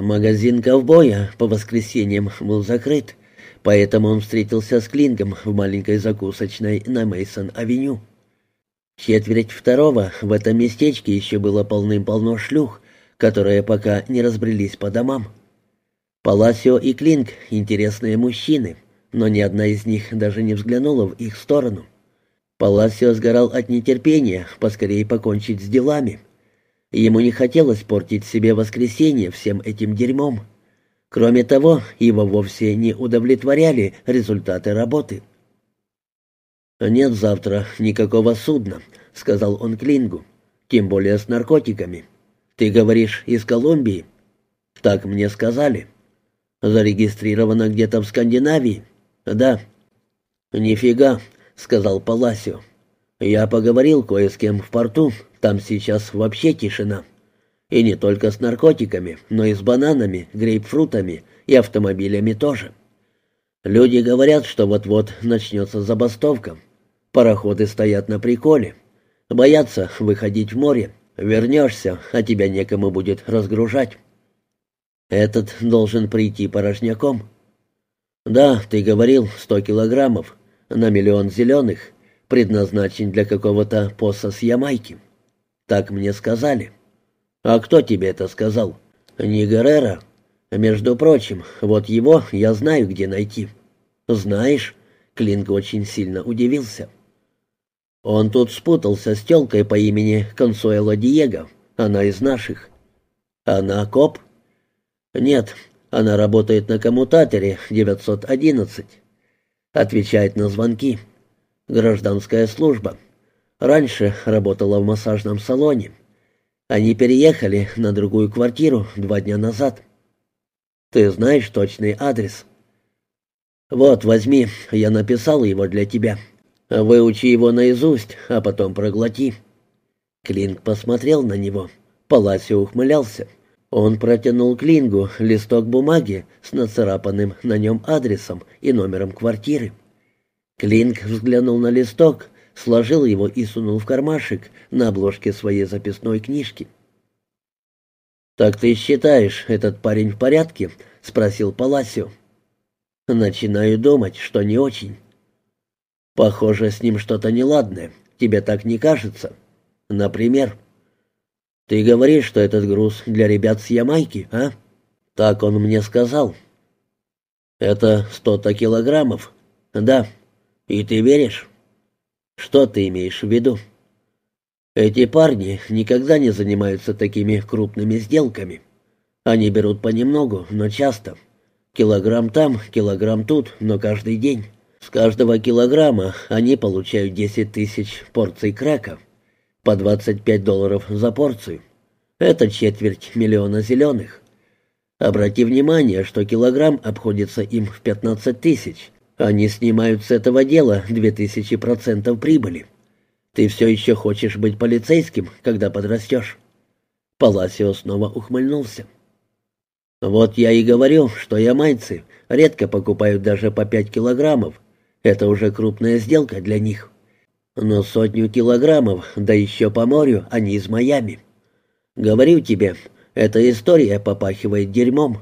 Магазин ковбоя по воскресеньям был закрыт, поэтому он встретился с Клингом в маленькой закусочной на Мейсон-авеню. Четверть второго в этом местечке еще было полным-полно шлюх, которые пока не разбрелись по домам. Паласио и Клинг — интересные мужчины, но ни одна из них даже не взглянула в их сторону. Паласио сгорал от нетерпения поскорее покончить с делами. Ему не хотелось портить себе воскресенье всем этим дерьмом. Кроме того, его вовсе не удовлетворяли результаты работы. «Нет завтра никакого судна», — сказал он Клингу, — «тем более с наркотиками. Ты говоришь, из Колумбии?» «Так мне сказали». «Зарегистрировано где-то в Скандинавии?» «Да». «Нифига», — сказал Паласио. «Я поговорил кое с кем в порту, там сейчас вообще тишина. И не только с наркотиками, но и с бананами, грейпфрутами и автомобилями тоже. Люди говорят, что вот-вот начнется забастовка, Пароходы стоят на приколе. Боятся выходить в море. Вернешься, а тебя некому будет разгружать. Этот должен прийти порожняком. Да, ты говорил, сто килограммов, на миллион зеленых, предназначен для какого-то поса с Ямайки. Так мне сказали. А кто тебе это сказал? Не Геррера. Между прочим, вот его я знаю, где найти. Знаешь? Клинк очень сильно удивился. Он тут спутался с тёлкой по имени Консуэло Диего. Она из наших. Она коп? Нет, она работает на коммутаторе 911. Отвечает на звонки. Гражданская служба. Раньше работала в массажном салоне. Они переехали на другую квартиру два дня назад. Ты знаешь точный адрес? Вот, возьми, я написал его для тебя. Выучи его наизусть, а потом проглоти». Клинк посмотрел на него. Паласио ухмылялся. Он протянул Клингу листок бумаги с нацарапанным на нем адресом и номером квартиры. Клинк взглянул на листок, сложил его и сунул в кармашек на обложке своей записной книжки. «Так ты считаешь, этот парень в порядке?» — спросил Паласио. «Начинаю думать, что не очень». Похоже, с ним что-то неладное. Тебе так не кажется? Например, ты говоришь, что этот груз для ребят с Ямайки, а? Так он мне сказал. Это сто-то килограммов. Да. И ты веришь? Что ты имеешь в виду? Эти парни никогда не занимаются такими крупными сделками. Они берут понемногу, но часто. Килограмм там, килограмм тут, но каждый день. С каждого килограмма они получают 10 тысяч порций крека, по 25 долларов за порцию. Это четверть миллиона зеленых. Обрати внимание, что килограмм обходится им в 15 тысяч. Они снимают с этого дела 2000 процентов прибыли. Ты все еще хочешь быть полицейским, когда подрастешь?» Паласио снова ухмыльнулся. «Вот я и говорю, что ямайцы редко покупают даже по 5 килограммов, это уже крупная сделка для них. Но сотню килограммов, да еще по морю, они из Майами. Говорю тебе, эта история попахивает дерьмом.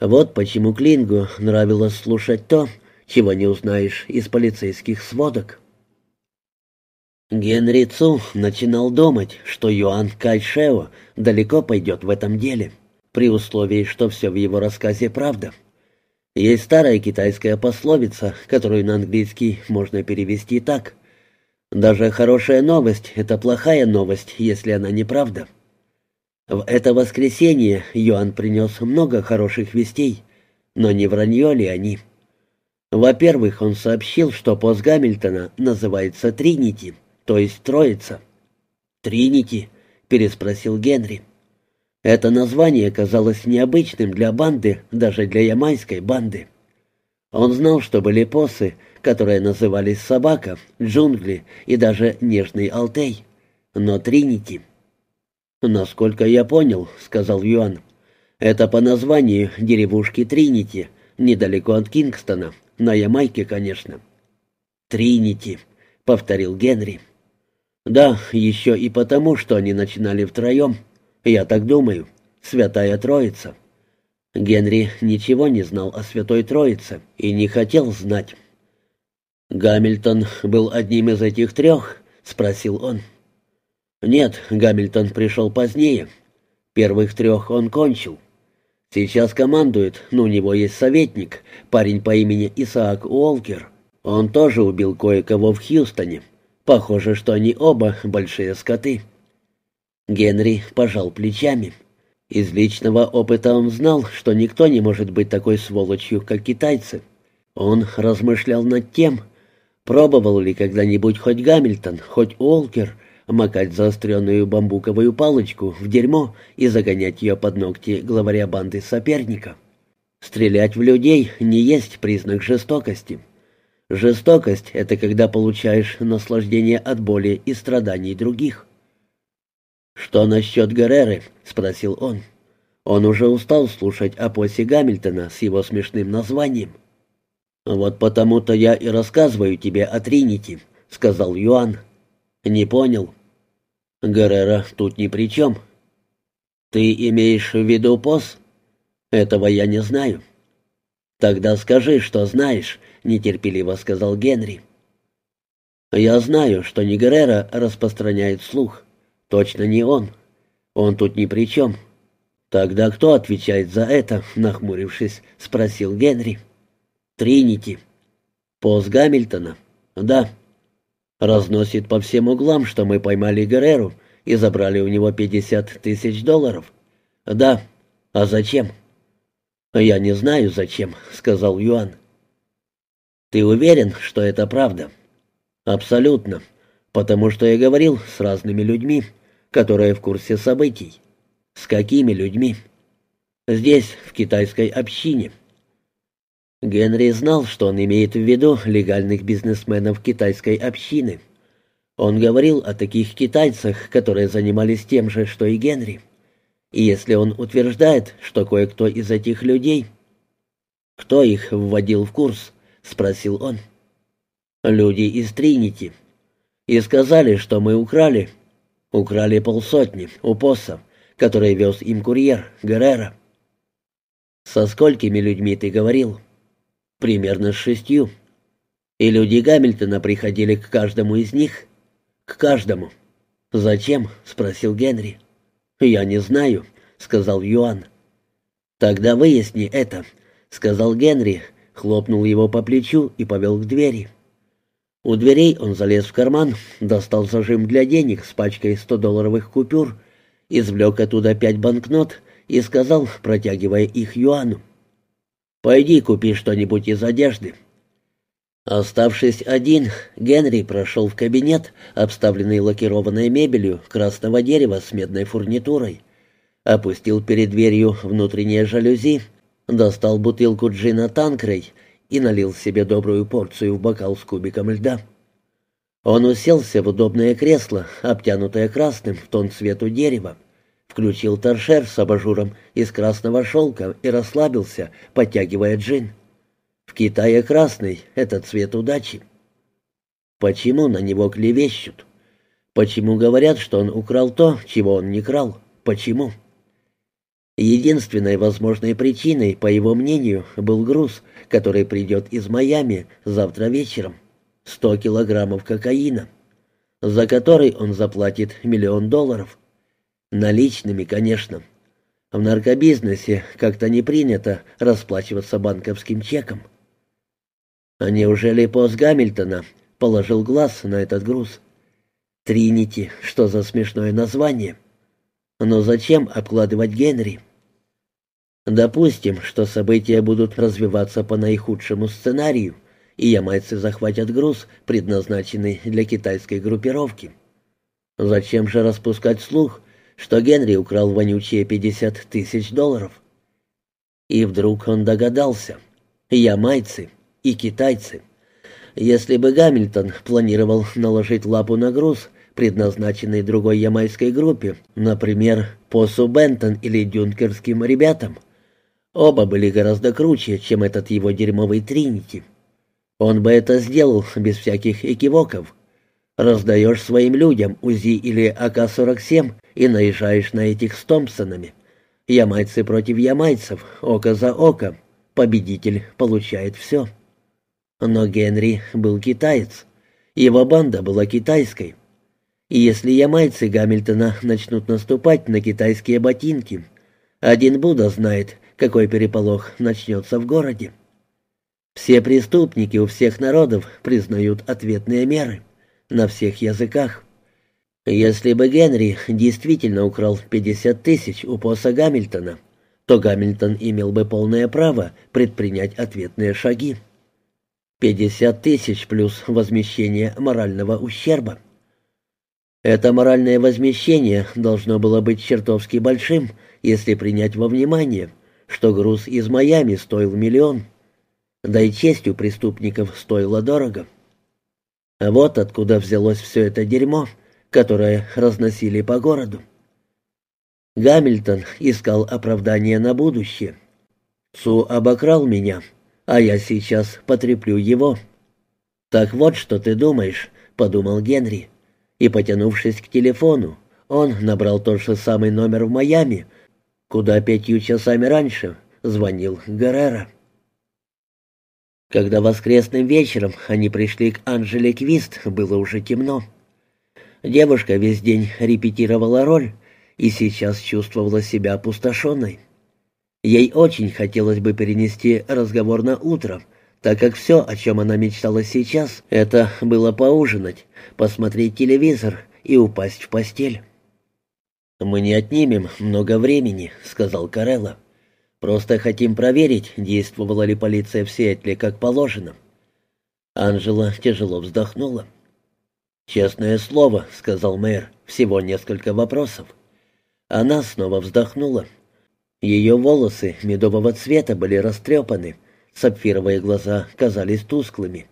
Вот почему Клингу нравилось слушать то, чего не узнаешь из полицейских сводок. Генри Цу начинал думать, что Юан Кайшео далеко пойдет в этом деле, при условии, что все в его рассказе правда. Есть старая китайская пословица, которую на английский можно перевести так. «Даже хорошая новость — это плохая новость, если она неправда». В это воскресенье Йоанн принес много хороших вестей, но не вранье ли они? Во-первых, он сообщил, что пост Гамильтона называется Тринити, то есть Троица. «Тринити?» — переспросил Генри. Это название казалось необычным для банды, даже для ямайской банды. Он знал, что были посы, которые назывались «Собака», «Джунгли» и даже «Нежный Алтей». Но «Тринити». «Насколько я понял», — сказал Юан, — «это по названию деревушки Тринити, недалеко от Кингстона, на Ямайке, конечно». «Тринити», — повторил Генри. «Да, еще и потому, что они начинали втроем». «Я так думаю», — Святая Троица. Генри ничего не знал о Святой Троице и не хотел знать. «Гамильтон был одним из этих трех?» — спросил он. «Нет, Гамильтон пришел позднее. Первых трех он кончил. Сейчас командует, но у него есть советник, парень по имени Исаак Уолкер. Он тоже убил кое-кого в Хьюстоне. Похоже, что они оба большие скоты». Генри пожал плечами. Из личного опыта он знал, что никто не может быть такой сволочью, как китайцы. Он размышлял над тем, пробовал ли когда-нибудь хоть Гамильтон, хоть Уолкер макать заостренную бамбуковую палочку в дерьмо и загонять ее под ногти главаря банды соперника. Стрелять в людей не есть признак жестокости. Жестокость — это когда получаешь наслаждение от боли и страданий других. «Что насчет Герреры?» — спросил он. Он уже устал слушать о посе Гамильтона с его смешным названием. «Вот потому-то я и рассказываю тебе о Тринити», — сказал Юан. «Не понял?» Геррера тут ни при чем. Ты имеешь в виду поз? Этого я не знаю. Тогда скажи, что знаешь, нетерпеливо сказал Генри. Я знаю, что не Геррера распространяет слух. Точно не он. Он тут ни при чем. Тогда кто отвечает за это, нахмурившись, спросил Генри. Тринити. Поз Гамильтона. Да разносит по всем углам, что мы поймали Герреру и забрали у него 50 тысяч долларов. Да. А зачем? Я не знаю, зачем, сказал Юан. Ты уверен, что это правда? Абсолютно. Потому что я говорил с разными людьми, которые в курсе событий. С какими людьми? Здесь, в китайской общине. Генри знал, что он имеет в виду легальных бизнесменов китайской общины. Он говорил о таких китайцах, которые занимались тем же, что и Генри. И если он утверждает, что кое-кто из этих людей... «Кто их вводил в курс?» — спросил он. «Люди из Тринити. И сказали, что мы украли. Украли полсотни у Посса, который вез им курьер, Геррера». «Со сколькими людьми ты говорил?» Примерно с шестью. И люди Гамильтона приходили к каждому из них. К каждому. «Зачем?» — спросил Генри. «Я не знаю», — сказал Юан. «Тогда выясни это», — сказал Генри, хлопнул его по плечу и повел к двери. У дверей он залез в карман, достал зажим для денег с пачкой 100-долларовых купюр, извлек оттуда пять банкнот и сказал, протягивая их Юану. Пойди купи что-нибудь из одежды». Оставшись один, Генри прошел в кабинет, обставленный лакированной мебелью красного дерева с медной фурнитурой. Опустил перед дверью внутренние жалюзи, достал бутылку джина Танкрей и налил себе добрую порцию в бокал с кубиком льда. Он уселся в удобное кресло, обтянутое красным в тон цвету дерева включил торшер с абажуром из красного шелка и расслабился, подтягивая джин. В Китае красный — это цвет удачи. Почему на него клевещут? Почему говорят, что он украл то, чего он не крал? Почему? Единственной возможной причиной, по его мнению, был груз, который придет из Майами завтра вечером. Сто килограммов кокаина, за который он заплатит миллион долларов. Наличными, конечно. В наркобизнесе как-то не принято расплачиваться банковским чеком. А неужели пост Гамильтона положил глаз на этот груз? Тринити, что за смешное название? Но зачем обкладывать Генри? Допустим, что события будут развиваться по наихудшему сценарию, и ямайцы захватят груз, предназначенный для китайской группировки. Зачем же распускать слух, что Генри украл вонючие 50 тысяч долларов. И вдруг он догадался. Ямайцы и китайцы. Если бы Гамильтон планировал наложить лапу на груз, предназначенный другой ямайской группе, например, Посу Бентон или дюнкерским ребятам, оба были гораздо круче, чем этот его дерьмовый Тринити. Он бы это сделал без всяких экивоков. Раздаешь своим людям УЗИ или АК-47 и наезжаешь на этих с Томпсонами. Ямайцы против ямайцев, око за око. Победитель получает все. Но Генри был китаец. Его банда была китайской. И если ямайцы Гамильтона начнут наступать на китайские ботинки, один Будда знает, какой переполох начнется в городе. Все преступники у всех народов признают ответные меры на всех языках. Если бы Генри действительно украл 50 тысяч у Поса Гамильтона, то Гамильтон имел бы полное право предпринять ответные шаги. 50 тысяч плюс возмещение морального ущерба. Это моральное возмещение должно было быть чертовски большим, если принять во внимание, что груз из Майами стоил миллион. Да и честь у преступников стоила дорого. Вот откуда взялось все это дерьмо, которое разносили по городу. Гамильтон искал оправдание на будущее. Су обокрал меня, а я сейчас потреплю его. «Так вот, что ты думаешь», — подумал Генри. И, потянувшись к телефону, он набрал тот же самый номер в Майами, куда пятью часами раньше звонил Геррера. Когда воскресным вечером они пришли к Анжеле Квист, было уже темно. Девушка весь день репетировала роль и сейчас чувствовала себя опустошенной. Ей очень хотелось бы перенести разговор на утро, так как все, о чем она мечтала сейчас, это было поужинать, посмотреть телевизор и упасть в постель. «Мы не отнимем много времени», — сказал Карелла. «Просто хотим проверить, действовала ли полиция в Сиэтле как положено». Анжела тяжело вздохнула. «Честное слово», — сказал мэр, — «всего несколько вопросов». Она снова вздохнула. Ее волосы медового цвета были растрепаны, сапфировые глаза казались тусклыми.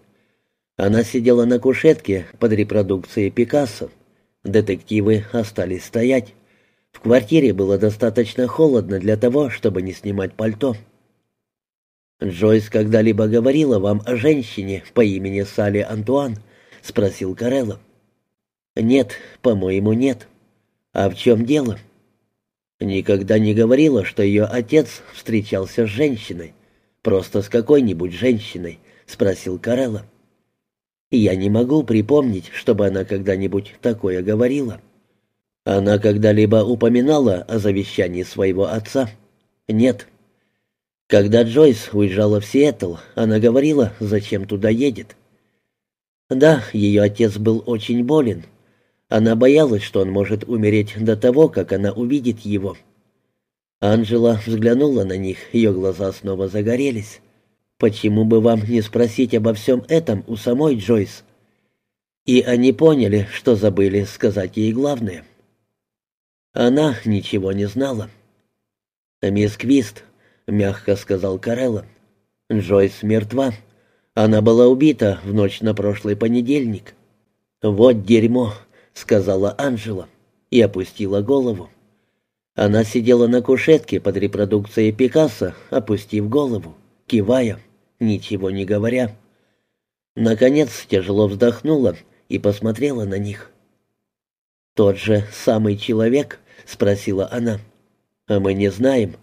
Она сидела на кушетке под репродукцией Пикассо. Детективы остались стоять. В квартире было достаточно холодно для того, чтобы не снимать пальто. «Джойс когда-либо говорила вам о женщине по имени Салли Антуан?» — спросил Карелло. «Нет, по-моему, нет. А в чем дело?» Никогда не говорила, что ее отец встречался с женщиной. Просто с какой-нибудь женщиной, спросил Карелла. Я не могу припомнить, чтобы она когда-нибудь такое говорила. Она когда-либо упоминала о завещании своего отца? Нет. Когда Джойс уезжала в Сиэтл, она говорила, зачем туда едет. Да, ее отец был очень болен, она боялась, что он может умереть до того, как она увидит его. Анжела взглянула на них, ее глаза снова загорелись. «Почему бы вам не спросить обо всем этом у самой Джойс?» И они поняли, что забыли сказать ей главное. Она ничего не знала. «Мисс Квист», — мягко сказал Карелла, — «Джойс мертва. Она была убита в ночь на прошлый понедельник». «Вот дерьмо», — сказала Анжела и опустила голову. Она сидела на кушетке под репродукцией Пикассо, опустив голову, кивая, ничего не говоря. Наконец тяжело вздохнула и посмотрела на них. «Тот же самый человек?» — спросила она. «А мы не знаем».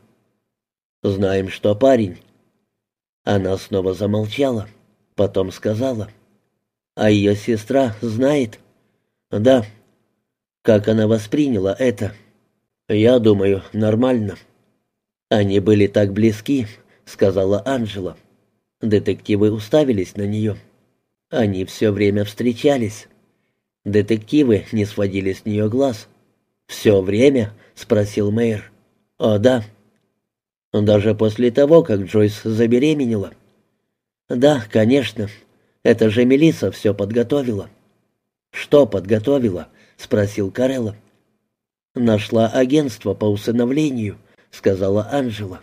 «Знаем, что парень». Она снова замолчала, потом сказала. «А ее сестра знает?» «Да». «Как она восприняла это?» «Я думаю, нормально». «Они были так близки», — сказала Анжела. Детективы уставились на нее. Они все время встречались. Детективы не сводили с нее глаз. «Все время?» — спросил мэр. «О, да». «Даже после того, как Джойс забеременела?» «Да, конечно. Это же Мелисса все подготовила». «Что подготовила?» — спросил Карелла. «Нашла агентство по усыновлению», — сказала Анжела.